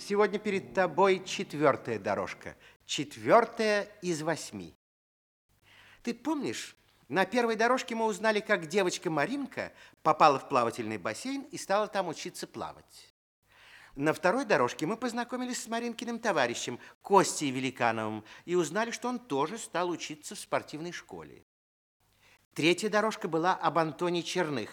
Сегодня перед тобой четвертая дорожка. Четвертая из восьми. Ты помнишь, на первой дорожке мы узнали, как девочка Маринка попала в плавательный бассейн и стала там учиться плавать. На второй дорожке мы познакомились с Маринкиным товарищем Костей Великановым и узнали, что он тоже стал учиться в спортивной школе. Третья дорожка была об Антоне Черных,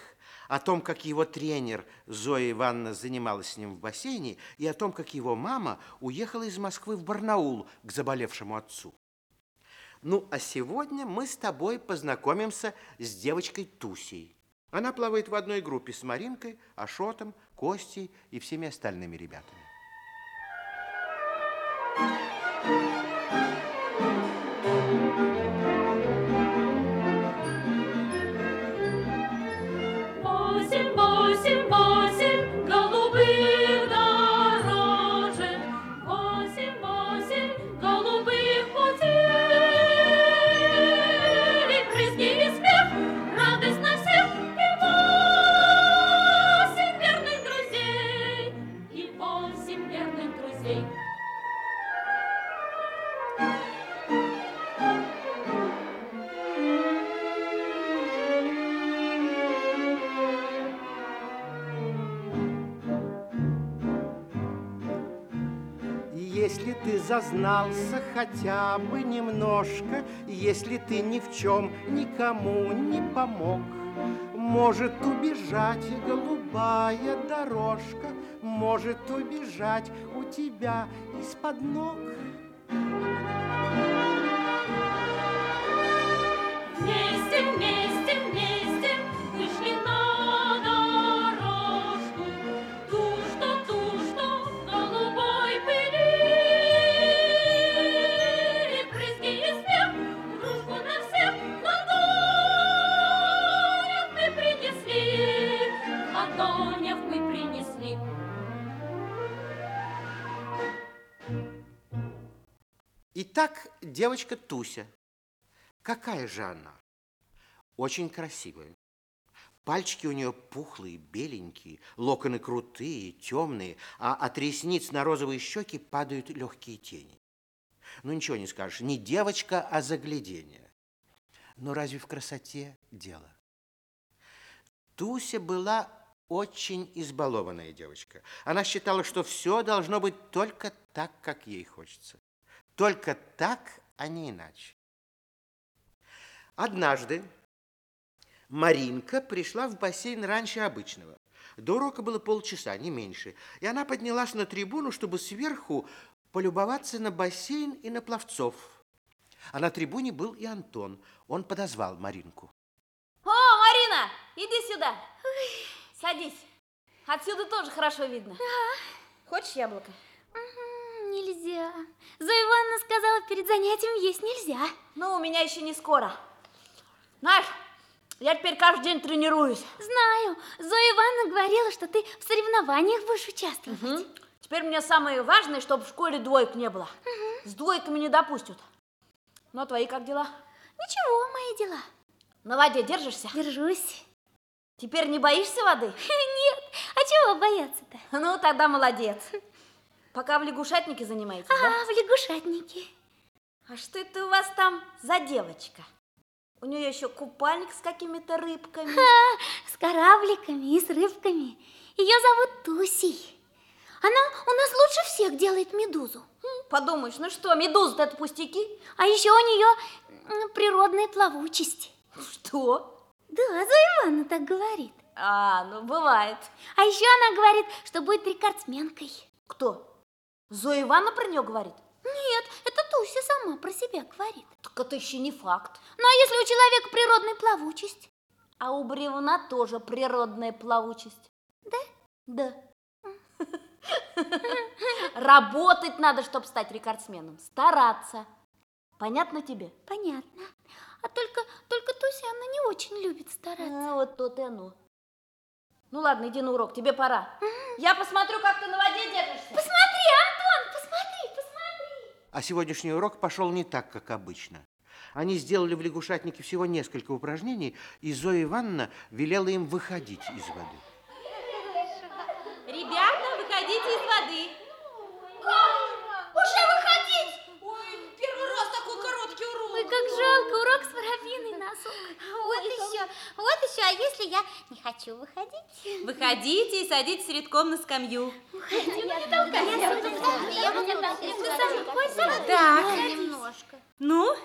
о том, как его тренер Зоя Ивановна занималась с ним в бассейне, и о том, как его мама уехала из Москвы в Барнаул к заболевшему отцу. Ну, а сегодня мы с тобой познакомимся с девочкой Тусей. Она плавает в одной группе с Маринкой, Ашотом, Костей и всеми остальными ребятами. Зазнался хотя бы немножко, Если ты ни в чем никому не помог, Может убежать голубая дорожка, Может убежать у тебя из-под ног. Вместе, Итак, девочка Туся. Какая же она? Очень красивая. Пальчики у нее пухлые, беленькие, локоны крутые, темные, а от ресниц на розовые щеки падают легкие тени. Ну, ничего не скажешь, не девочка, а заглядение. Но разве в красоте дело? Туся была очень избалованная девочка. Она считала, что все должно быть только так, как ей хочется. Только так, а не иначе. Однажды Маринка пришла в бассейн раньше обычного. До урока было полчаса, не меньше. И она поднялась на трибуну, чтобы сверху полюбоваться на бассейн и на пловцов. А на трибуне был и Антон. Он подозвал Маринку. О, Марина, иди сюда. Садись. Отсюда тоже хорошо видно. Хочешь яблоко? Нельзя. Зоя Ивановна сказала, перед занятием есть нельзя. Ну, у меня еще не скоро. Знаешь, я теперь каждый день тренируюсь. Знаю. Зоя Ивановна говорила, что ты в соревнованиях будешь участвовать. Мгм. Теперь мне самое важное, чтобы в школе двоек не было. С двойками не допустят. Ну, а твои как дела? Ничего, мои дела. На воде держишься? Держусь. Теперь не боишься воды? Нет, а чего бояться-то? Ну, тогда молодец. Пока в лягушатнике занимаетесь, да? А, в лягушатнике. А что это у вас там за девочка? У нее еще купальник с какими-то рыбками. А, с корабликами и с рыбками. Ее зовут Тусей. Она у нас лучше всех делает медузу. Хм, Подумаешь, ну что, медуза это пустяки? А еще у нее природная плавучесть. Что? Да, Зоя так говорит. А, ну бывает. А еще она говорит, что будет рекордсменкой. Кто? Зоя Ивановна про нее говорит? Нет, это Туся сама про себя говорит. Так это еще не факт. Ну а если у человека природная плавучесть? А у бревна тоже природная плавучесть. Да? Да. Работать надо, чтобы стать рекордсменом. Стараться. Понятно тебе? Понятно. А только, только Туся, она не очень любит стараться. А, вот то и оно. Ну ладно, иди на урок, тебе пора. Я посмотрю, как ты на воде держишься. Посмотри, посмотри. А сегодняшний урок пошел не так, как обычно. Они сделали в лягушатнике всего несколько упражнений, и Зоя Ивановна велела им выходить из воды. Ребята, выходите из воды. Уже выходить! Ой, первый раз такой короткий урок. Ой, как жалко, урок с воробьиный носок. Вот еще, вот еще, а если я не хочу выходить? Выходите и садитесь редком на скамью. Так, Немножко. ну,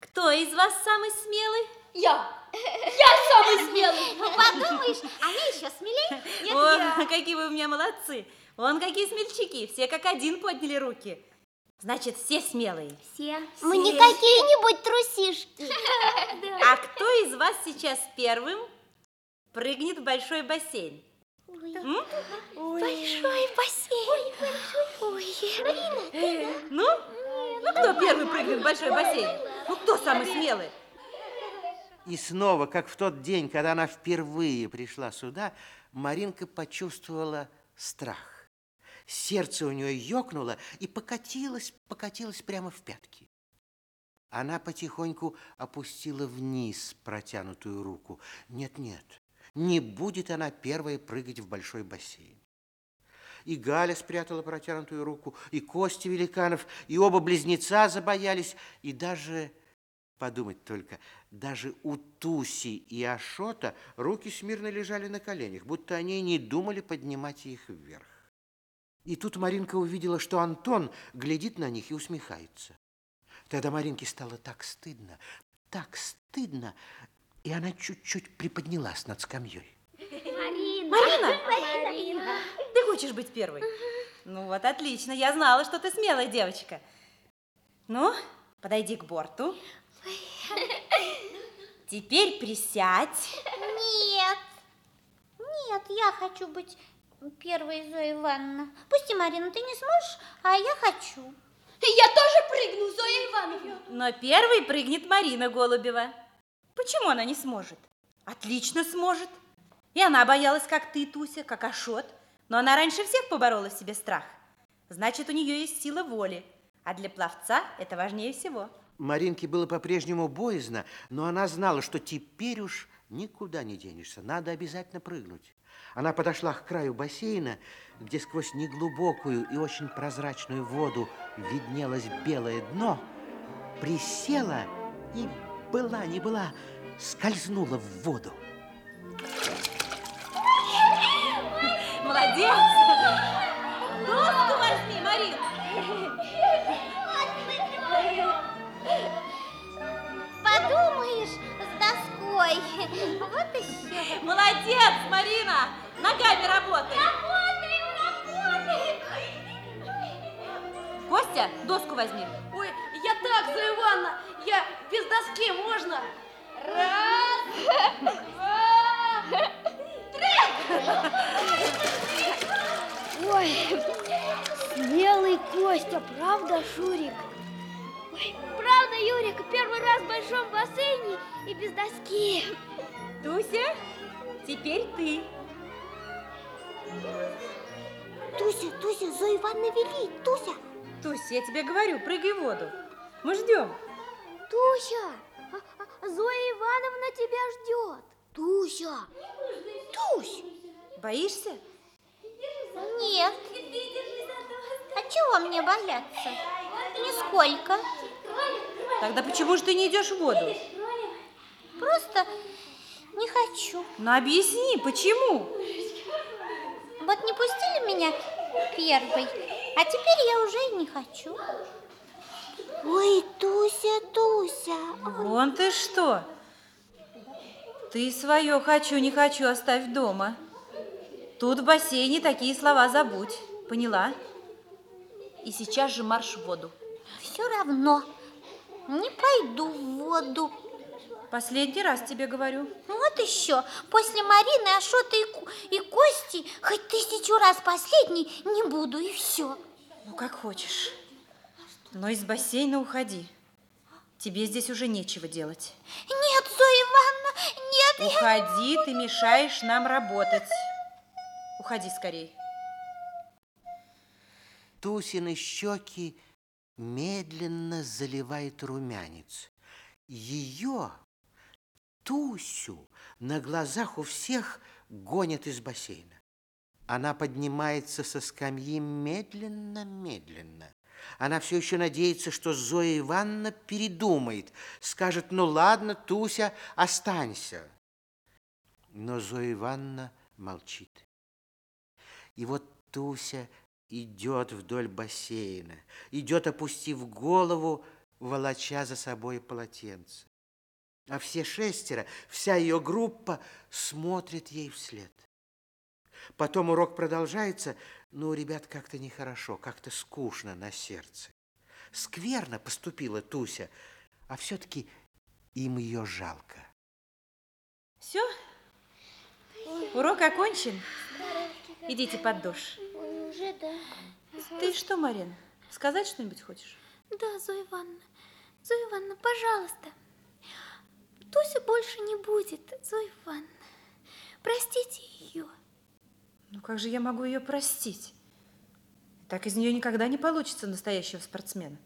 кто из вас самый смелый? Я! Я самый смелый! Подумаешь, они еще смелее. Нет, О, какие вы у меня молодцы. Вон какие смельчаки, все как один подняли руки. Значит, все смелые. Все. Мы не какие-нибудь трусишки. А кто из вас сейчас первым прыгнет в большой бассейн? М? Большой бассейн. Ой, Ну? Ну, кто первый прыгнет в большой бассейн? Ну, кто самый смелый? И снова, как в тот день, когда она впервые пришла сюда, Маринка почувствовала страх. Сердце у нее ёкнуло и покатилось, покатилось прямо в пятки. Она потихоньку опустила вниз протянутую руку. Нет-нет, не будет она первой прыгать в большой бассейн. И Галя спрятала протянутую руку, и Кости Великанов, и оба близнеца забоялись, и даже, подумать только, даже у Туси и Ашота руки смирно лежали на коленях, будто они не думали поднимать их вверх. И тут Маринка увидела, что Антон глядит на них и усмехается. Тогда Маринке стало так стыдно, так стыдно, и она чуть-чуть приподнялась над скамьей. Марина! Ты хочешь быть первой? Ну вот, отлично, я знала, что ты смелая девочка. Ну, подойди к борту. Теперь присядь. Нет, нет, я хочу быть первой, Зоя Ивановна. Пусти, Марина, ты не сможешь, а я хочу. Я тоже прыгну, Зоя Ивановна. Но первой прыгнет Марина Голубева. Почему она не сможет? Отлично сможет. И она боялась, как ты, Туся, как Ашот. Но она раньше всех поборола в себе страх. Значит, у нее есть сила воли. А для пловца это важнее всего. Маринке было по-прежнему боязно, но она знала, что теперь уж никуда не денешься, надо обязательно прыгнуть. Она подошла к краю бассейна, где сквозь неглубокую и очень прозрачную воду виднелось белое дно, присела и, была не была, скользнула в воду. Молодец! Доску возьми, Марин! Доской. Вот еще. Молодец, Марина! Ногами работай! Костя, доску возьми. Ой, я так, Зоя Ивановна, я без доски, можно? Раз, два, Ой, смелый Костя, правда, Шурик? Ой, правда, Юрик, первый раз в большом бассейне и без доски. Туся, теперь ты. Туся, Туся, Зоя Ивановна велит, Туся. Туся, я тебе говорю, прыгай в воду. Мы ждем. Туся, а- а Зоя Ивановна тебя ждет. Туся, Тусь. Боишься? Нет. А чего мне бояться? Нисколько. Тогда почему же ты не идешь в воду? Просто не хочу. Ну объясни, почему? Вот не пустили меня первой, а теперь я уже и не хочу. Ой, Туся, Туся. Вон ты что. Ты свое «хочу, не хочу» оставь дома. Тут в бассейне такие слова забудь. Поняла? И сейчас же марш в воду. Все равно не пойду в воду. Последний раз тебе говорю. Ну Вот еще, после Марины, Ашота и, и Кости, хоть тысячу раз последний, не буду, и все. Ну, как хочешь. Но из бассейна уходи. Тебе здесь уже нечего делать. Нет, Зоя Ивановна, нет, я... Уходи, ты мешаешь нам работать. Уходи скорей. Тусины щеки медленно заливает румянец. Ее, Тусю, на глазах у всех гонят из бассейна. Она поднимается со скамьи медленно-медленно. Она все еще надеется, что Зоя Ивановна передумает, скажет, ну ладно, Туся, останься. Но Зоя Ивановна молчит. И вот Туся идет вдоль бассейна, идет, опустив голову, волоча за собой полотенце. А все шестеро, вся ее группа смотрит ей вслед. Потом урок продолжается, но у ребят как-то нехорошо, как-то скучно на сердце. Скверно поступила Туся, а все-таки им ее жалко. Все? Урок окончен? Идите под душ. Уже да. Ты что, Марина, сказать что-нибудь хочешь? Да, Зоя Ивановна. Зоя Ивановна, пожалуйста. Туся больше не будет, Зоя Ивановна. Простите ее. Ну как же я могу ее простить? Так из нее никогда не получится настоящего спортсмена.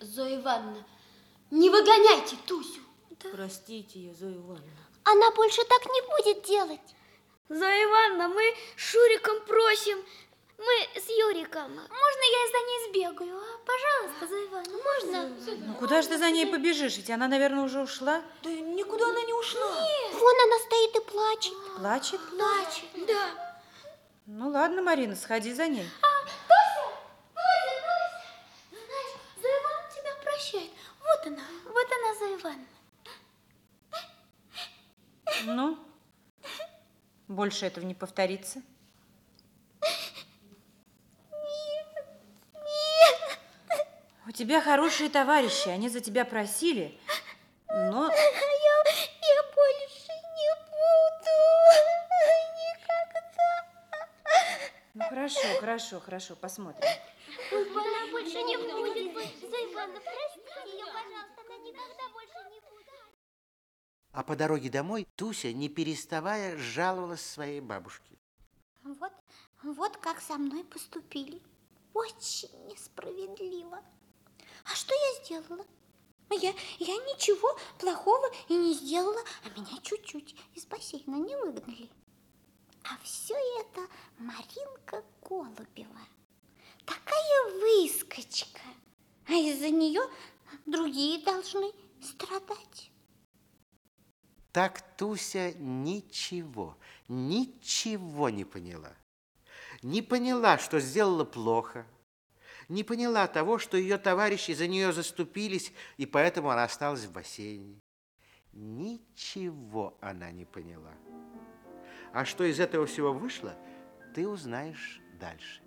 Зоя Ивановна, не выгоняйте Тусю. Простите ее, Зоя Ивановна. Она больше так не будет делать. Зоя Ивановна, мы Шуриком просим. Мы с Юриком. Можно я за ней сбегаю? а? Пожалуйста, Зоя Ивановна, можно? Ну куда же ты за ней побежишь? Ведь она, наверное, уже ушла. Да никуда она не ушла. Вон она стоит и плачет. Плачет? Плачет, да. Ну ладно, Марина, сходи за ней. Знаешь, Зоя Ивановна тебя прощает. Вот она, вот она, Зоя Ивановна. Ну, больше этого не повторится. У тебя хорошие товарищи, они за тебя просили, но... А я, я больше не буду. Никогда. Ну хорошо, хорошо, хорошо, посмотрим. Она больше не будет. Зоя Ивановна, простите ее, пожалуйста. Она никогда больше не будет. А по дороге домой Туся, не переставая, жаловалась своей бабушке. Вот, вот как со мной поступили. Очень несправедливо. А что я сделала? Я, я ничего плохого и не сделала, а меня чуть-чуть из бассейна не выгнали. А все это Маринка Голубева. Такая выскочка. А из-за нее другие должны страдать. Так Туся ничего, ничего не поняла. Не поняла, что сделала плохо. Не поняла того, что ее товарищи за нее заступились, и поэтому она осталась в бассейне. Ничего она не поняла. А что из этого всего вышло, ты узнаешь дальше.